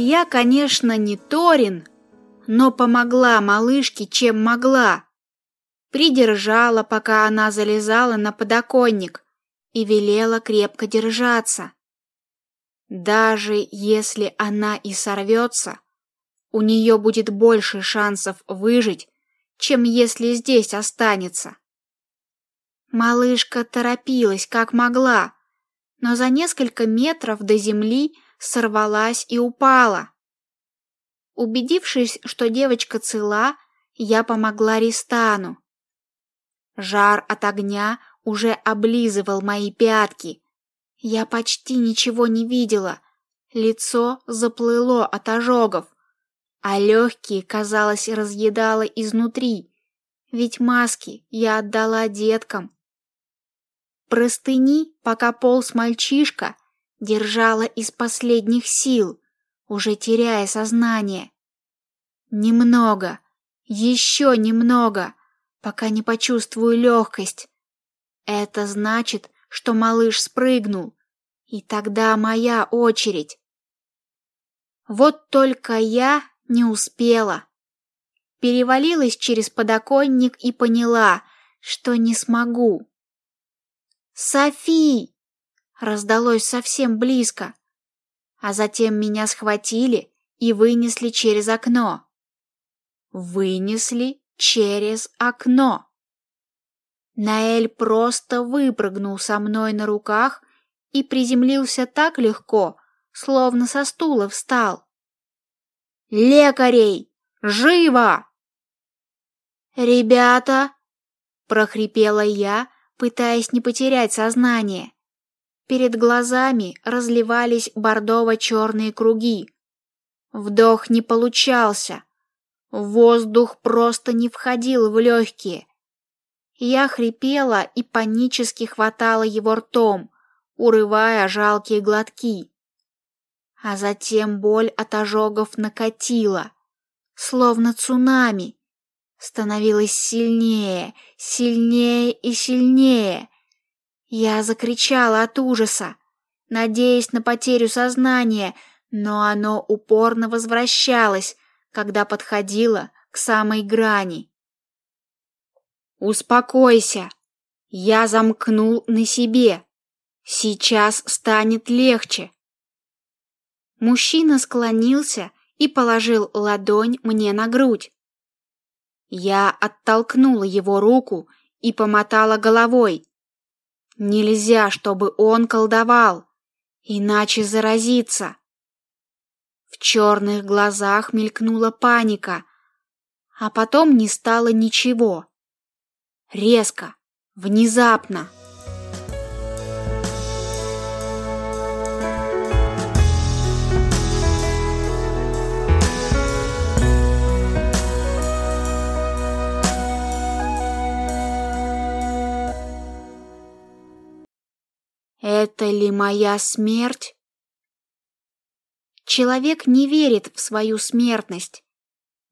Я, конечно, не Торин, но помогла малышке, чем могла. Придержала, пока она залезала на подоконник, и велела крепко держаться. Даже если она и сорвется, у нее будет больше шансов выжить, чем если здесь останется. Малышка торопилась как могла, но за несколько метров до земли сорвалась и упала. Убедившись, что девочка цела, я помогла Ристану. Жар от огня уже облизывал мои пятки. Я почти ничего не видела. Лицо заплыло от ожогов, а легкие, казалось, разъедало изнутри. Ведь маски я отдала деткам. Простыни, пока полз мальчишка, держала из последних сил, уже теряя сознание. Немного, еще немного, пока не почувствую легкость. Это значит, что малыш спрыгнул, и тогда моя очередь. Вот только я не успела. Перевалилась через подоконник и поняла, что не смогу. «Софи!» Раздалось совсем близко, а затем меня схватили и вынесли через окно. Вынесли через окно. Наэль просто выпрыгнул со мной на руках и приземлился так легко, словно со стула встал. «Лекарей! Живо!» «Ребята!» — прохрипела я, пытаясь не потерять сознание. Перед глазами разливались бордово-черные круги. Вдох не получался. Воздух просто не входил в легкие. Я хрипела и панически хватала его ртом, урывая жалкие глотки. А затем боль от ожогов накатила, словно цунами. Становилась сильнее, сильнее и сильнее. Я закричала от ужаса, надеясь на потерю сознания, но оно упорно возвращалось, когда подходило к самой грани. Успокойся. Я замкнул на себе. Сейчас станет легче. Мужчина склонился и положил ладонь мне на грудь. Я оттолкнула его руку и помотала головой. Нельзя, чтобы он колдовал, иначе заразиться. В черных глазах мелькнула паника, а потом не стало ничего. Резко, внезапно. Это ли моя смерть? Человек не верит в свою смертность.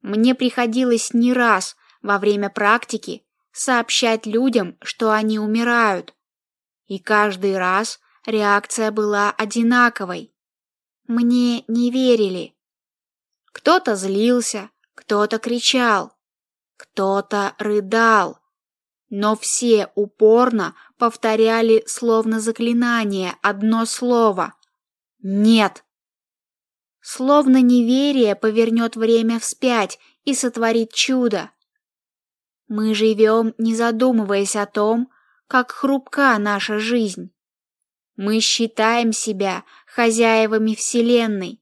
Мне приходилось не раз во время практики сообщать людям, что они умирают. И каждый раз реакция была одинаковой. Мне не верили. Кто-то злился, кто-то кричал, кто-то рыдал, но все упорно повторяли словно заклинание одно слово «Нет». Словно неверие повернет время вспять и сотворит чудо. Мы живем, не задумываясь о том, как хрупка наша жизнь. Мы считаем себя хозяевами Вселенной,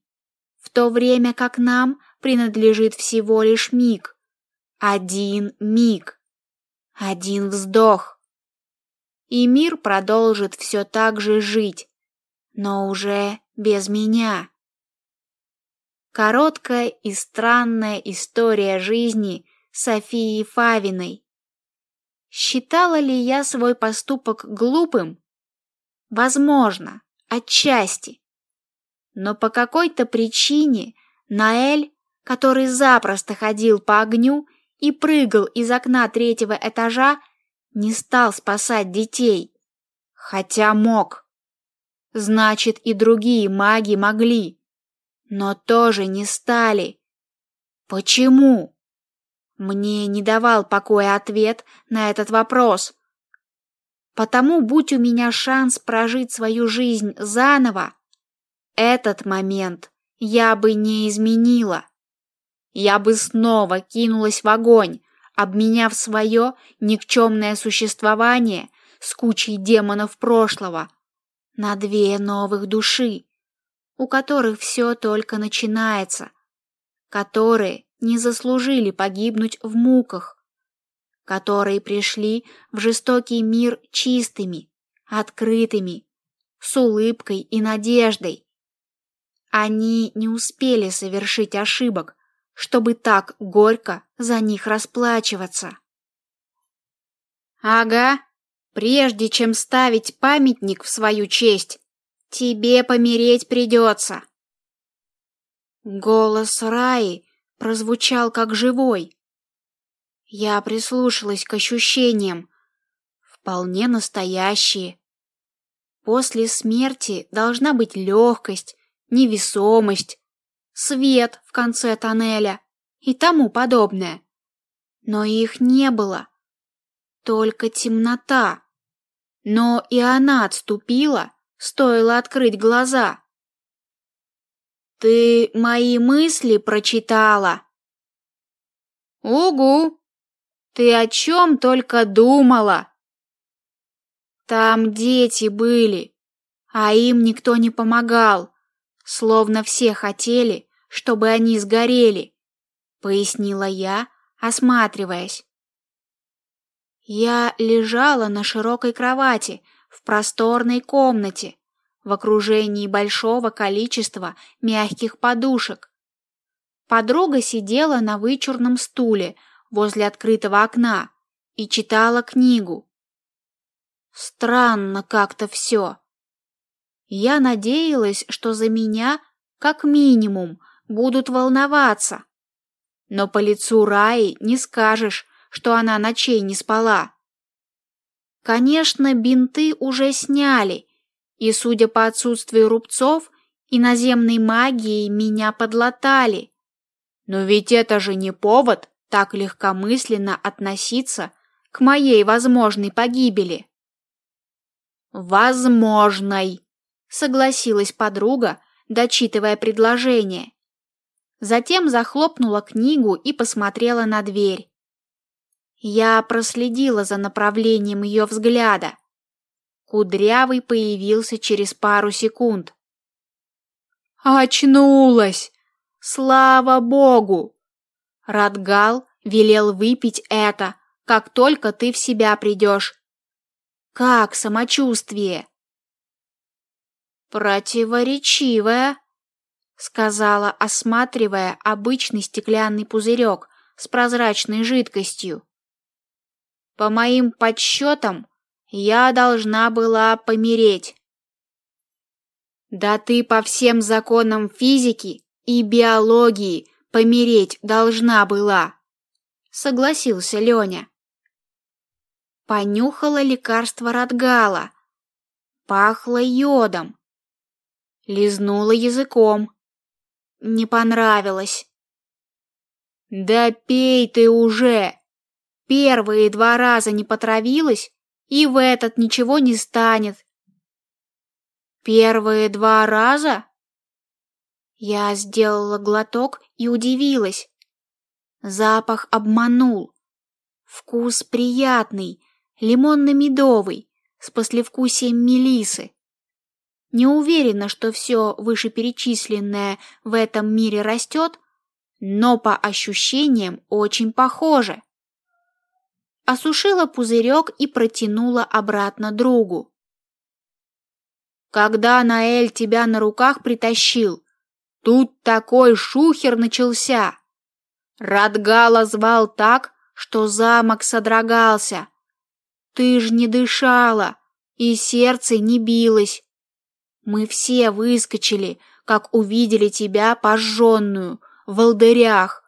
в то время как нам принадлежит всего лишь миг. Один миг. Один вздох. И мир продолжит все так же жить, но уже без меня. Короткая и странная история жизни Софии Фавиной. Считала ли я свой поступок глупым? Возможно, отчасти. Но по какой-то причине Наэль, который запросто ходил по огню и прыгал из окна третьего этажа, не стал спасать детей. Хотя мог. Значит, и другие маги могли. но тоже не стали. Почему? Мне не давал покоя ответ на этот вопрос. Потому, будь у меня шанс прожить свою жизнь заново, этот момент я бы не изменила. Я бы снова кинулась в огонь, обменяв свое никчемное существование с кучей демонов прошлого на две новых души, у которых все только начинается, которые не заслужили погибнуть в муках, которые пришли в жестокий мир чистыми, открытыми, с улыбкой и надеждой. Они не успели совершить ошибок, чтобы так горько за них расплачиваться. Ага, прежде чем ставить памятник в свою честь, тебе помереть придется. Голос Раи прозвучал как живой. Я прислушалась к ощущениям, вполне настоящие. После смерти должна быть легкость, невесомость, свет в конце тоннеля и тому подобное. Но их не было. Только темнота. Но и она отступила, стоило открыть глаза. Ты мои мысли прочитала? Угу. Ты о чем только думала? Там дети были, а им никто не помогал словно все хотели, чтобы они сгорели, пояснила я, осматриваясь. Я лежала на широкой кровати в просторной комнате в окружении большого количества мягких подушек. Подруга сидела на вычурном стуле возле открытого окна и читала книгу. Странно как-то все. Я надеялась, что за меня, как минимум, будут волноваться. Но по лицу Раи не скажешь, что она ночей не спала. Конечно, бинты уже сняли, и, судя по отсутствию рубцов, иноземной магией меня подлатали. Но ведь это же не повод так легкомысленно относиться к моей возможной погибели. Возможной согласилась подруга, дочитывая предложение. Затем захлопнула книгу и посмотрела на дверь. Я проследила за направлением ее взгляда. Кудрявый появился через пару секунд. Очнулась. Слава богу. Радгал велел выпить это, как только ты в себя придешь. Как самочувствие? «Противоречивая», — сказала, осматривая обычный стеклянный пузырек с прозрачной жидкостью. «По моим подсчетам, я должна была помереть». «Да ты по всем законам физики и биологии помереть должна была», — согласился Леня. Понюхала лекарство Радгала. Пахло йодом лизнула языком. Не понравилось. Да пей ты уже. Первые два раза не потравилась, и в этот ничего не станет. Первые два раза? Я сделала глоток и удивилась. Запах обманул. Вкус приятный, лимонно-медовый, с послевкусием мелисы. Не уверена, что все вышеперечисленное в этом мире растет, но по ощущениям очень похоже. Осушила пузырек и протянула обратно другу. Когда Наэль тебя на руках притащил, тут такой шухер начался. Радгала звал так, что замок содрогался. Ты ж не дышала, и сердце не билось. Мы все выскочили, как увидели тебя пожженную, в волдырях.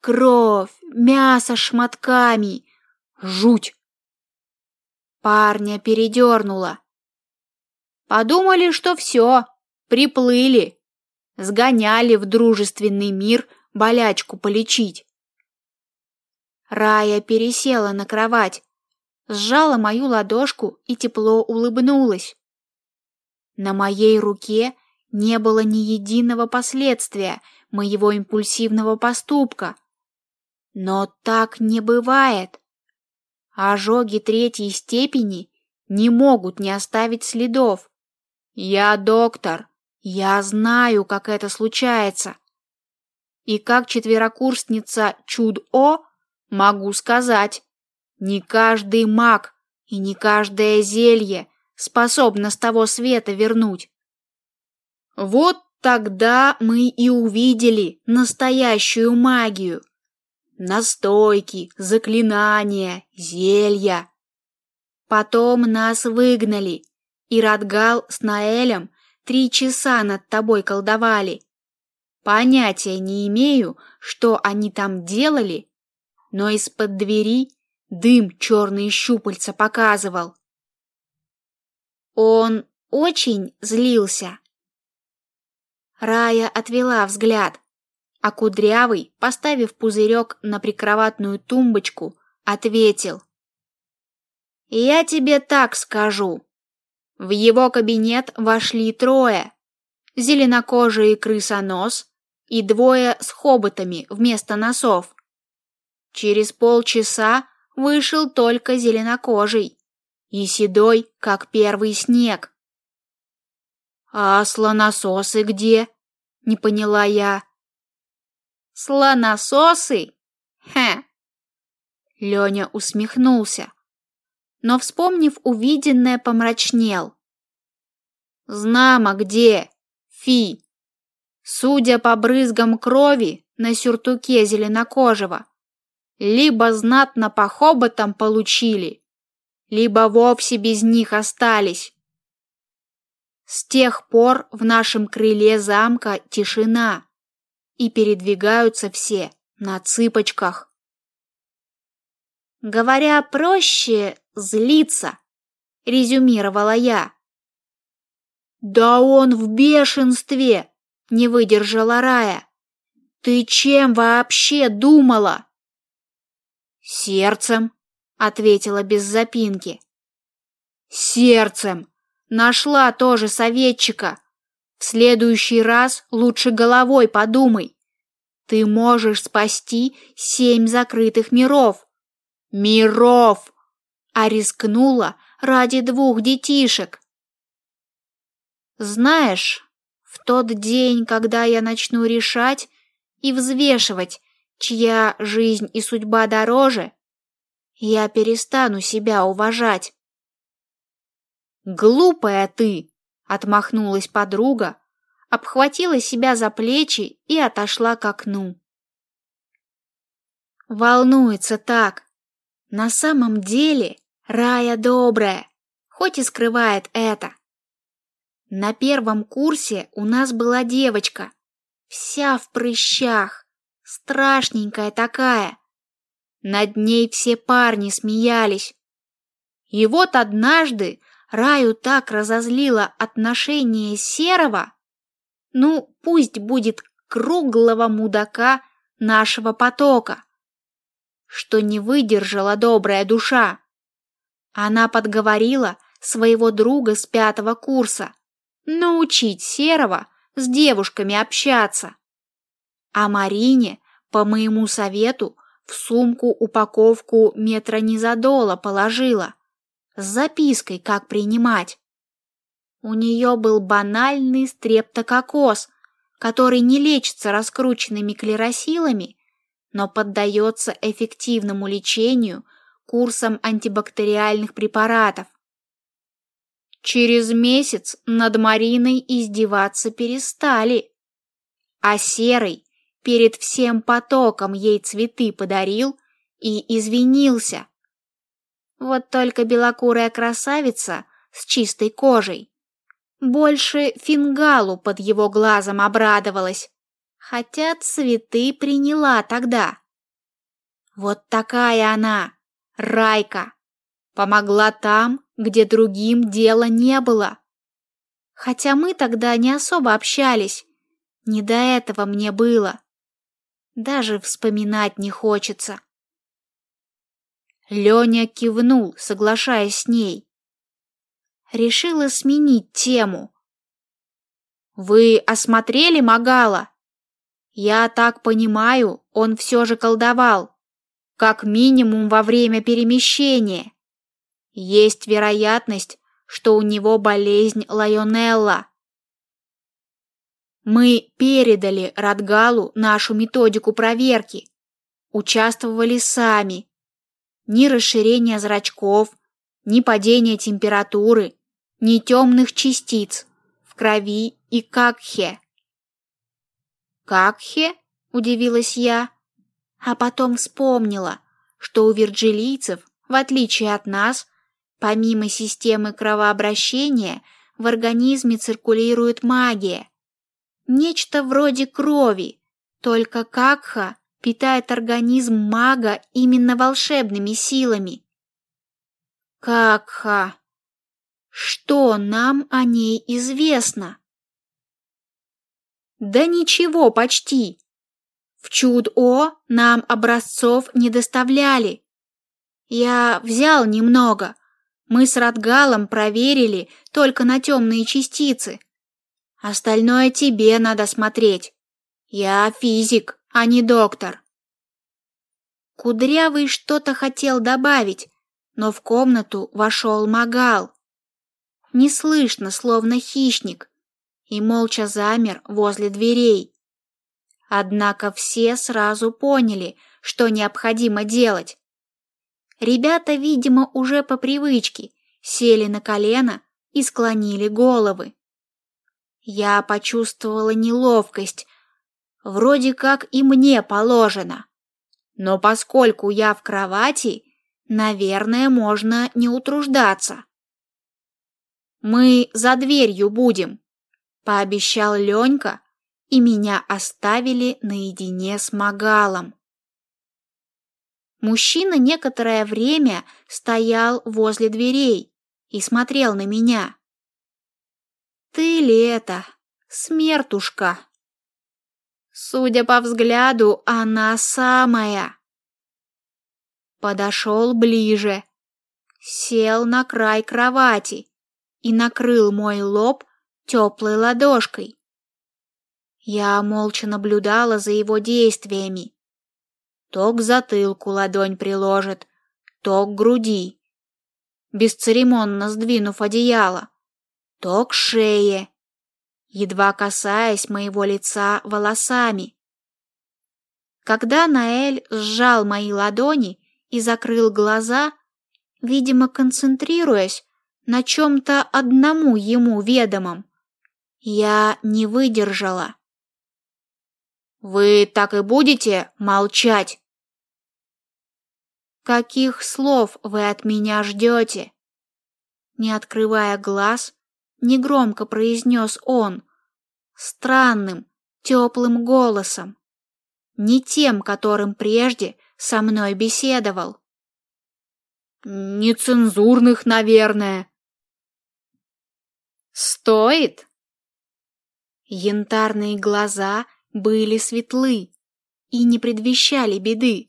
Кровь, мясо шматками. Жуть! Парня передернуло. Подумали, что все, приплыли. сгоняли в дружественный мир болячку полечить. Рая пересела на кровать, сжала мою ладошку и тепло улыбнулась. На моей руке не было ни единого последствия моего импульсивного поступка. Но так не бывает. Ожоги третьей степени не могут не оставить следов. Я доктор, я знаю, как это случается. И как четверокурсница Чуд-О могу сказать, не каждый маг и не каждое зелье способно с того света вернуть. Вот тогда мы и увидели настоящую магию. Настойки, заклинания, зелья. Потом нас выгнали, и Радгал с Наэлем три часа над тобой колдовали. Понятия не имею, что они там делали, но из-под двери дым черные щупальца показывал. Он очень злился. Рая отвела взгляд, а Кудрявый, поставив пузырек на прикроватную тумбочку, ответил. «Я тебе так скажу. В его кабинет вошли трое. Зеленокожий крысонос и двое с хоботами вместо носов. Через полчаса вышел только зеленокожий и седой, как первый снег. «А слонососы где?» — не поняла я. «Слонососы? Хе!» Леня усмехнулся, но, вспомнив увиденное, помрачнел. «Знамо где, Фи!» Судя по брызгам крови на сюртуке зеленокожего, либо знатно по хоботам получили, либо вовсе без них остались. С тех пор в нашем крыле замка тишина, и передвигаются все на цыпочках. Говоря проще, злиться, резюмировала я. Да он в бешенстве, не выдержала Рая. Ты чем вообще думала? Сердцем, ответила без запинки. Сердцем. Нашла тоже советчика. В следующий раз лучше головой подумай. Ты можешь спасти семь закрытых миров. Миров! А рискнула ради двух детишек. Знаешь, в тот день, когда я начну решать и взвешивать, чья жизнь и судьба дороже, я перестану себя уважать. Глупая ты, отмахнулась подруга, обхватила себя за плечи и отошла к окну. Волнуется так. На самом деле Рая добрая, хоть и скрывает это. На первом курсе у нас была девочка, вся в прыщах, страшненькая такая. Над ней все парни смеялись. И вот однажды Раю так разозлило отношение Серого, ну, пусть будет круглого мудака нашего потока, что не выдержала добрая душа. Она подговорила своего друга с пятого курса научить Серого с девушками общаться. А Марине, по моему совету, в сумку упаковку метронизодола положила с запиской, как принимать. У нее был банальный стрептококоз, который не лечится раскрученными клеросилами, но поддается эффективному лечению курсом антибактериальных препаратов. Через месяц над Мариной издеваться перестали, а Серый перед всем потоком ей цветы подарил и извинился. Вот только белокурая красавица с чистой кожей больше фингалу под его глазом обрадовалась, хотя цветы приняла тогда. Вот такая она, Райка, помогла там, где другим дела не было. Хотя мы тогда не особо общались, Не до этого мне было. Даже вспоминать не хочется. Леня кивнул, соглашаясь с ней. Решила сменить тему. «Вы осмотрели Магала?» «Я так понимаю, он все же колдовал, как минимум во время перемещения. Есть вероятность, что у него болезнь Лайонелла. Мы передали Радгалу нашу методику проверки, участвовали сами. Ни расширения зрачков, ни падения температуры, ни темных частиц в крови и какхе. «Какхе?» – удивилась я, а потом вспомнила, что у вирджилийцев, в отличие от нас, помимо системы кровообращения, в организме циркулирует магия. Нечто вроде крови, только Какха питает организм мага именно волшебными силами. Какха. Что нам о ней известно? Да ничего почти. В Чуд-О нам образцов не доставляли. Я взял немного. Мы с Радгалом проверили только на темные частицы. Остальное тебе надо смотреть. Я физик, а не доктор. Кудрявый что-то хотел добавить, но в комнату вошел Магал. Неслышно, словно хищник, и молча замер возле дверей. Однако все сразу поняли, что необходимо делать. Ребята, видимо, уже по привычке сели на колено и склонили головы. Я почувствовала неловкость, вроде как и мне положено. Но поскольку я в кровати, наверное, можно не утруждаться. Мы за дверью будем, пообещал Ленька, и меня оставили наедине с Магалом. Мужчина некоторое время стоял возле дверей и смотрел на меня. «Ты ли это, смертушка?» Судя по взгляду, она самая. Подошел ближе, сел на край кровати и накрыл мой лоб теплой ладошкой. Я молча наблюдала за его действиями. То к затылку ладонь приложит, то к груди, бесцеремонно сдвинув одеяло, то к шее, едва касаясь моего лица волосами. Когда Наэль сжал мои ладони и закрыл глаза, видимо, концентрируясь на чем-то одному ему ведомом, я не выдержала. Вы так и будете молчать? Каких слов вы от меня ждете? Не открывая глаз, негромко произнес он, странным, теплым голосом, не тем, которым прежде со мной беседовал. Нецензурных, наверное. Стоит? Янтарные глаза были светлы и не предвещали беды.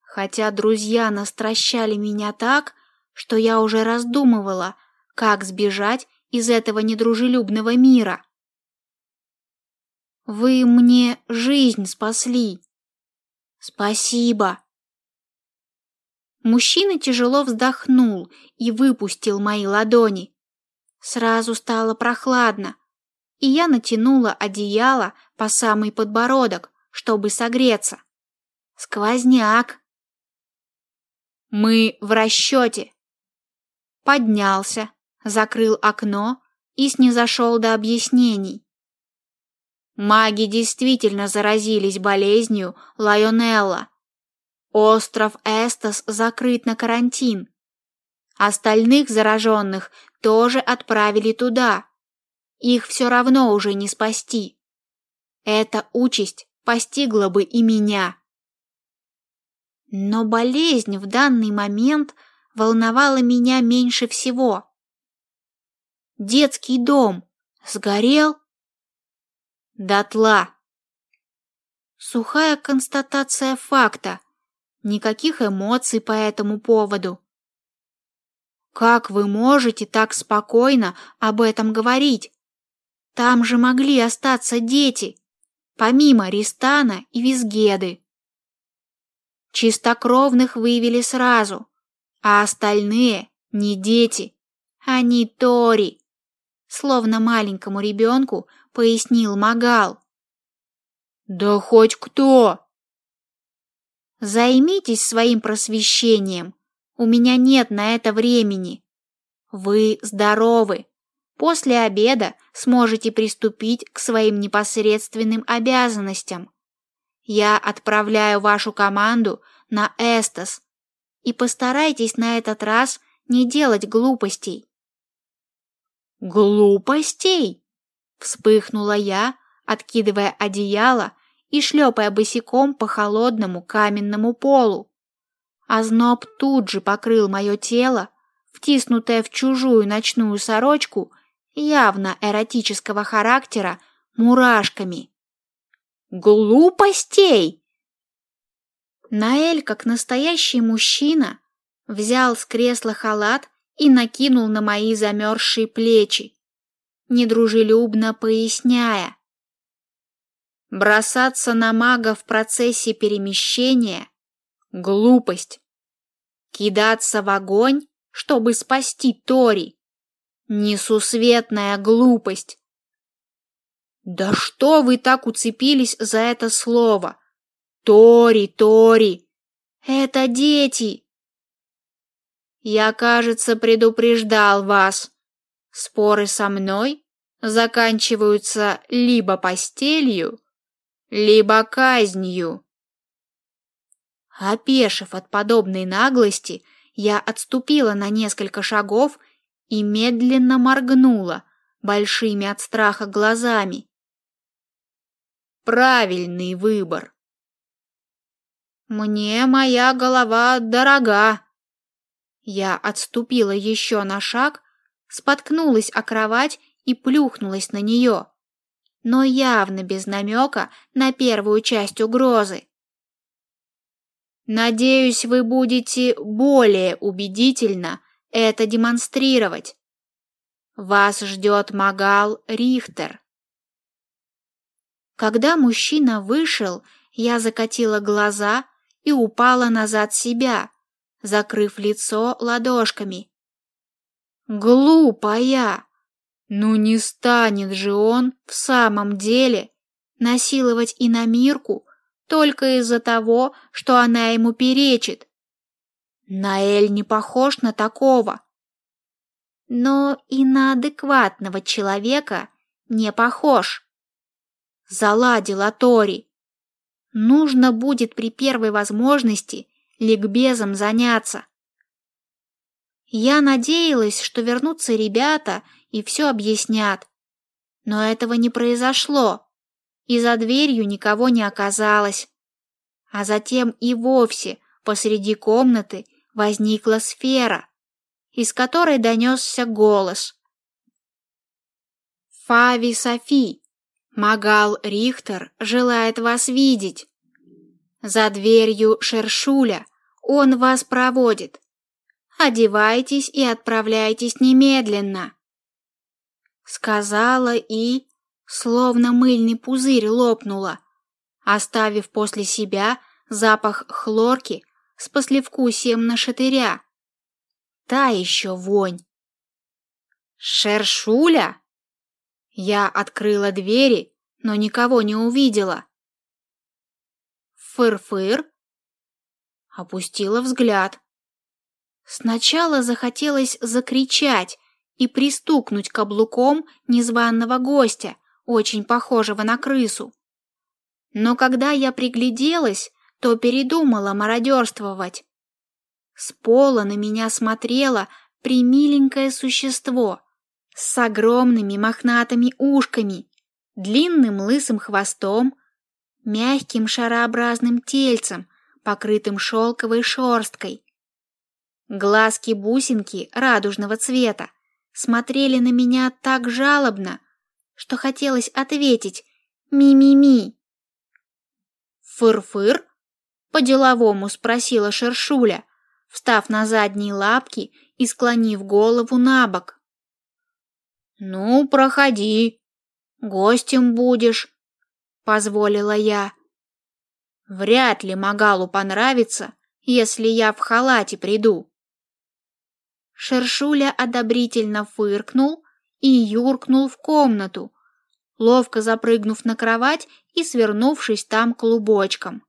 Хотя друзья настращали меня так, что я уже раздумывала, как сбежать из этого недружелюбного мира. Вы мне жизнь спасли. Спасибо. Мужчина тяжело вздохнул и выпустил мои ладони. Сразу стало прохладно, и я натянула одеяло по самый подбородок, чтобы согреться. Сквозняк. Мы в расчете. Поднялся, закрыл окно и снизошел до объяснений. Маги действительно заразились болезнью Лайонелла. Остров Эстас закрыт на карантин. Остальных зараженных тоже отправили туда, их все равно уже не спасти. Эта участь постигла бы и меня. Но болезнь в данный момент волновала меня меньше всего. Детский дом сгорел? Дотла. Сухая констатация факта. Никаких эмоций по этому поводу. Как вы можете так спокойно об этом говорить? Там же могли остаться дети, помимо Ристана и Визгеды. Чистокровных вывели сразу, а остальные не дети, они Тори. Словно маленькому ребенку пояснил Магал. Да хоть кто! Займитесь своим просвещением. У меня нет на это времени. Вы здоровы. После обеда сможете приступить к своим непосредственным обязанностям. Я отправляю вашу команду на Эстас. И постарайтесь на этот раз не делать глупостей. Глупостей? Вспыхнула я, откидывая одеяло и шлепая босиком по холодному каменному полу. Озноб тут же покрыл мое тело, втиснутое в чужую ночную сорочку, явно эротического характера, мурашками. Глупостей! Наэль, как настоящий мужчина, взял с кресла халат и накинул на мои замерзшие плечи, недружелюбно поясняя. Бросаться на мага в процессе перемещения — глупость. Кидаться в огонь, чтобы спасти Тори — несусветная глупость. Да что вы так уцепились за это слово? Тори, Тори! Это дети! Я, кажется, предупреждал вас. Споры со мной заканчиваются либо постелью, либо казнью. Опешив от подобной наглости, я отступила на несколько шагов и медленно моргнула большими от страха глазами. Правильный выбор. Мне моя голова дорога. Я отступила еще на шаг, споткнулась о кровать и плюхнулась на нее но явно без намека на первую часть угрозы. Надеюсь, вы будете более убедительно это демонстрировать. Вас ждет Магал Рихтер. Когда мужчина вышел, я закатила глаза и упала назад себя, закрыв лицо ладошками. Глупая! Ну не станет же он в самом деле насиловать иномирку только из-за того, что она ему перечит. Наэль не похож на такого. Но и на адекватного человека не похож. Заладила Тори. Нужно будет при первой возможности ликбезом заняться. Я надеялась, что вернутся ребята и все объяснят. Но этого не произошло, и за дверью никого не оказалось. А затем и вовсе посреди комнаты возникла сфера, из которой донесся голос. «Фави Софи, Магал Рихтер желает вас видеть. За дверью Шершуля он вас проводит. Одевайтесь и отправляйтесь немедленно» сказала и, словно мыльный пузырь, лопнула, оставив после себя запах хлорки с послевкусием на шатыря. Та еще вонь. Шершуля? Я открыла двери, но никого не увидела. Фыр-фыр. Опустила взгляд. Сначала захотелось закричать, и пристукнуть каблуком незваного гостя, очень похожего на крысу. Но когда я пригляделась, то передумала мародерствовать. С пола на меня смотрело примиленькое существо с огромными мохнатыми ушками, длинным лысым хвостом, мягким шарообразным тельцем, покрытым шелковой шерсткой. Глазки-бусинки радужного цвета, смотрели на меня так жалобно, что хотелось ответить Ми-ми-ми. Фыр-фыр? По-деловому спросила Шершуля, встав на задние лапки и склонив голову на бок. «Ну, проходи, гостем будешь», — позволила я. Вряд ли Магалу понравится, если я в халате приду. Шершуля одобрительно фыркнул и юркнул в комнату, ловко запрыгнув на кровать и свернувшись там клубочком.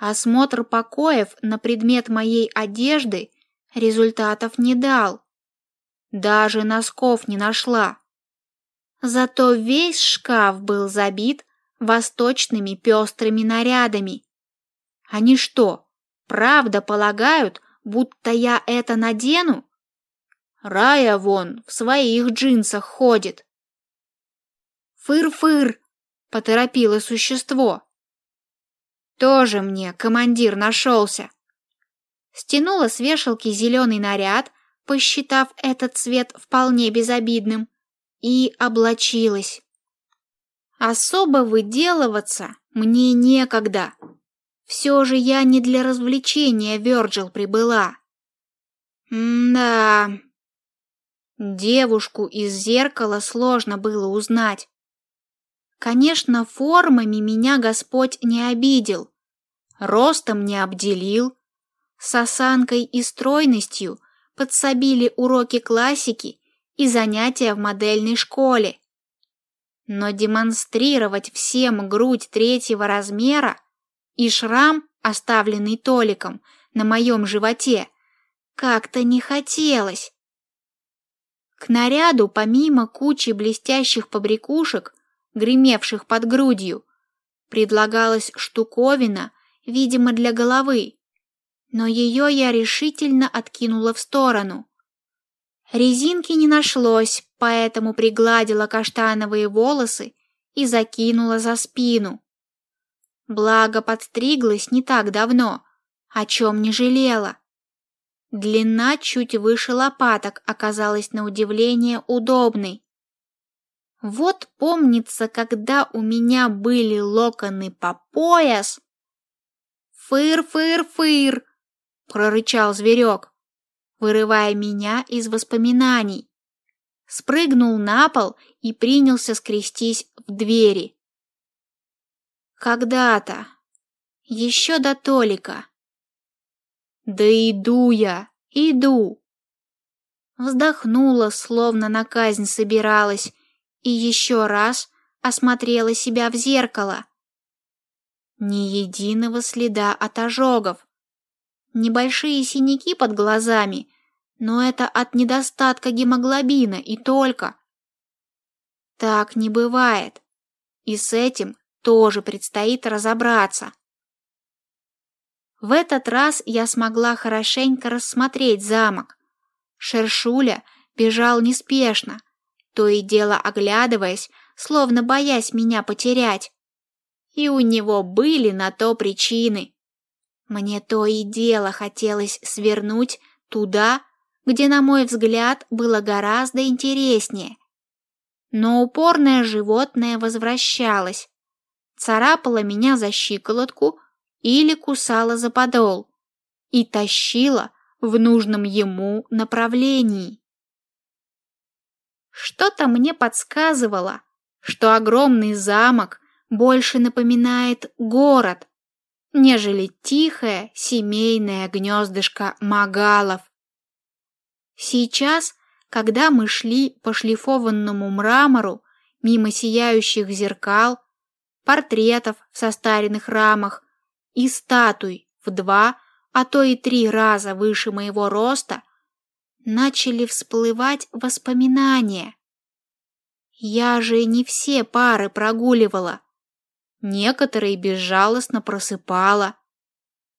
Осмотр покоев на предмет моей одежды результатов не дал. Даже носков не нашла. Зато весь шкаф был забит восточными пестрыми нарядами. Они что, правда полагают, будто я это надену? Рая вон в своих джинсах ходит. Фыр-фыр, поторопило существо. Тоже мне командир нашелся. Стянула с вешалки зеленый наряд, посчитав этот цвет вполне безобидным, и облачилась. Особо выделываться мне некогда. Все же я не для развлечения Вёрджил прибыла. М-да. Девушку из зеркала сложно было узнать. Конечно, формами меня Господь не обидел, ростом не обделил, с осанкой и стройностью подсобили уроки классики и занятия в модельной школе. Но демонстрировать всем грудь третьего размера и шрам, оставленный Толиком на моем животе, как-то не хотелось. К наряду, помимо кучи блестящих побрякушек, гремевших под грудью, предлагалась штуковина, видимо, для головы, но ее я решительно откинула в сторону. Резинки не нашлось, поэтому пригладила каштановые волосы и закинула за спину. Благо подстриглась не так давно, о чем не жалела. Длина чуть выше лопаток оказалась на удивление удобной. Вот помнится, когда у меня были локоны по пояс. Фыр-фыр-фыр, прорычал зверек вырывая меня из воспоминаний. Спрыгнул на пол и принялся скрестись в двери. Когда-то, еще до Толика. Да иду я, иду. Вздохнула, словно на казнь собиралась, и еще раз осмотрела себя в зеркало. Ни единого следа от ожогов. Небольшие синяки под глазами, но это от недостатка гемоглобина и только. Так не бывает. И с этим тоже предстоит разобраться. В этот раз я смогла хорошенько рассмотреть замок. Шершуля бежал неспешно, то и дело оглядываясь, словно боясь меня потерять. И у него были на то причины. Мне то и дело хотелось свернуть туда, где, на мой взгляд, было гораздо интереснее. Но упорное животное возвращалось, царапало меня за щиколотку или кусало за подол и тащило в нужном ему направлении. Что-то мне подсказывало, что огромный замок больше напоминает город, нежели тихое семейное гнездышко магалов. Сейчас, когда мы шли по шлифованному мрамору мимо сияющих зеркал, портретов в состаренных рамах и статуй в два, а то и три раза выше моего роста, начали всплывать воспоминания. Я же не все пары прогуливала, некоторые безжалостно просыпала.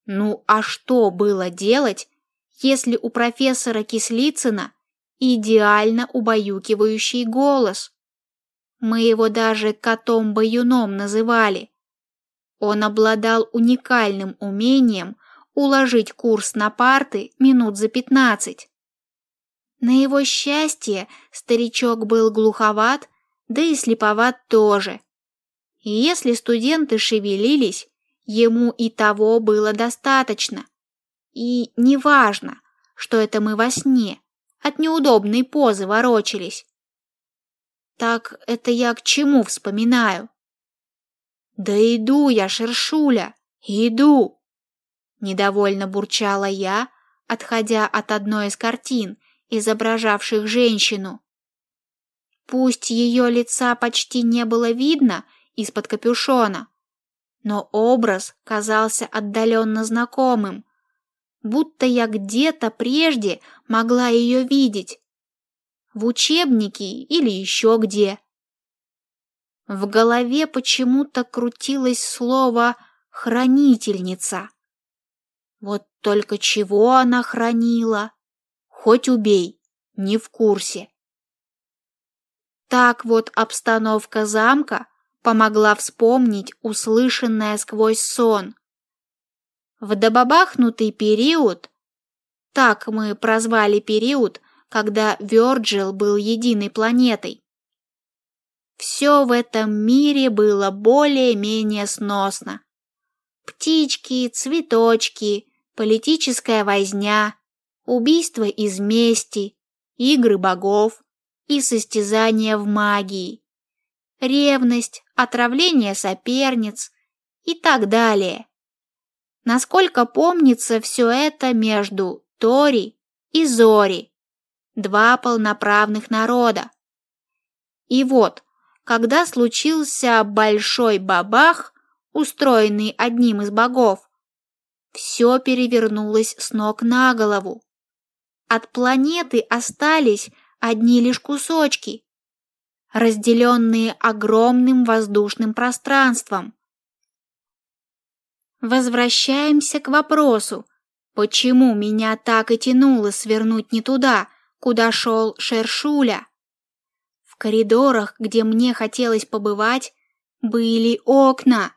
Ну а что было делать, если у профессора Кислицына идеально убаюкивающий голос? Мы его даже котом-баюном называли. Он обладал уникальным умением уложить курс на парты минут за пятнадцать. На его счастье старичок был глуховат, да и слеповат тоже. И если студенты шевелились, ему и того было достаточно. И неважно, что это мы во сне, от неудобной позы ворочались. Так это я к чему вспоминаю? Да иду я, Шершуля, иду! Недовольно бурчала я, отходя от одной из картин, изображавших женщину. Пусть ее лица почти не было видно из-под капюшона, но образ казался отдаленно знакомым, будто я где-то прежде могла ее видеть. В учебнике или еще где. В голове почему-то крутилось слово «хранительница». Вот только чего она хранила? Хоть убей, не в курсе. Так вот обстановка замка помогла вспомнить услышанное сквозь сон. В добабахнутый период, так мы прозвали период, когда Вёрджил был единой планетой, все в этом мире было более-менее сносно. Птички, цветочки, политическая возня, убийство из мести, игры богов и состязания в магии, ревность, отравление соперниц и так далее. Насколько помнится все это между Тори и Зори, два полноправных народа. И вот, когда случился большой бабах, устроенный одним из богов, все перевернулось с ног на голову. От планеты остались одни лишь кусочки, разделенные огромным воздушным пространством. Возвращаемся к вопросу, почему меня так и тянуло свернуть не туда, куда шел Шершуля. В коридорах, где мне хотелось побывать, были окна,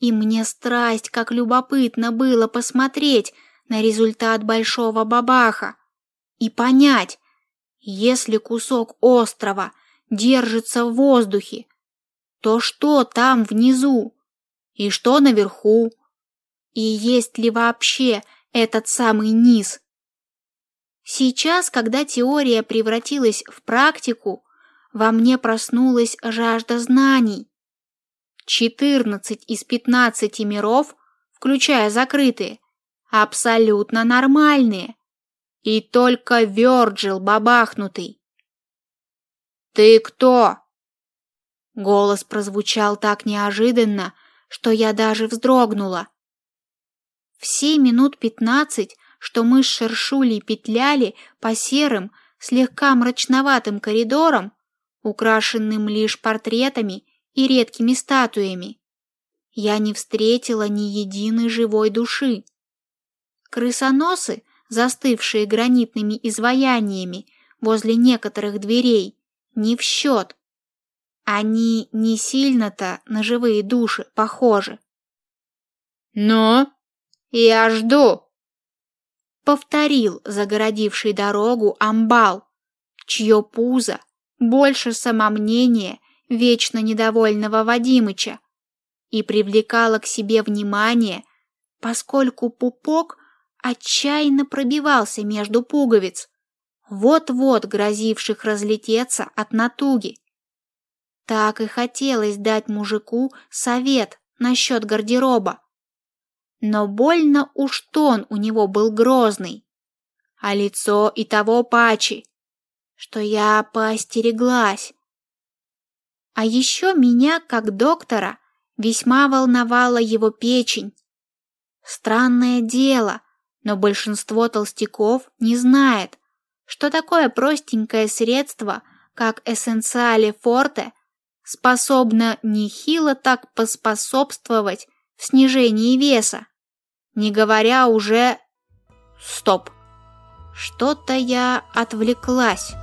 и мне страсть, как любопытно было посмотреть на результат большого бабаха и понять, если кусок острова держится в воздухе, то что там внизу и что наверху, и есть ли вообще этот самый низ. Сейчас, когда теория превратилась в практику, во мне проснулась жажда знаний. 14 из 15 миров, включая закрытые, абсолютно нормальные. И только Вёрджил бабахнутый. «Ты кто?» Голос прозвучал так неожиданно, что я даже вздрогнула. Все минут пятнадцать, что мы с Шершулей петляли по серым, слегка мрачноватым коридорам, украшенным лишь портретами и редкими статуями. Я не встретила ни единой живой души. Крысоносы, застывшие гранитными изваяниями возле некоторых дверей, не в счет. Они не сильно-то на живые души похожи. «Но я жду!» Повторил загородивший дорогу амбал, чье пузо больше самомнения вечно недовольного Вадимыча и привлекала к себе внимание, поскольку пупок отчаянно пробивался между пуговиц, вот-вот грозивших разлететься от натуги. Так и хотелось дать мужику совет насчет гардероба. Но больно уж тон у него был грозный, а лицо и того пачи, что я поостереглась. А еще меня, как доктора, весьма волновала его печень. Странное дело, но большинство толстяков не знает, что такое простенькое средство, как эссенциале форте, способно нехило так поспособствовать в снижении веса, не говоря уже... Стоп! Что-то я отвлеклась.